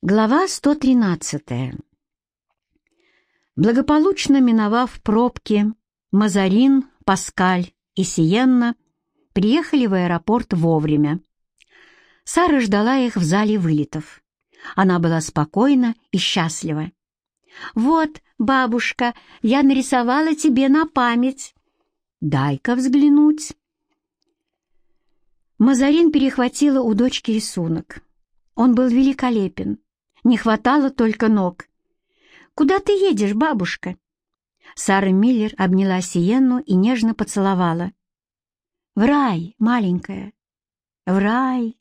Глава 113 Благополучно миновав пробки, Мазарин, Паскаль и Сиенна приехали в аэропорт вовремя. Сара ждала их в зале вылетов. Она была спокойна и счастлива. «Вот, бабушка, я нарисовала тебе на память. Дай-ка взглянуть». Мазарин перехватила у дочки рисунок. Он был великолепен. Не хватало только ног. «Куда ты едешь, бабушка?» Сара Миллер обняла Сиенну и нежно поцеловала. «В рай, маленькая, в рай!»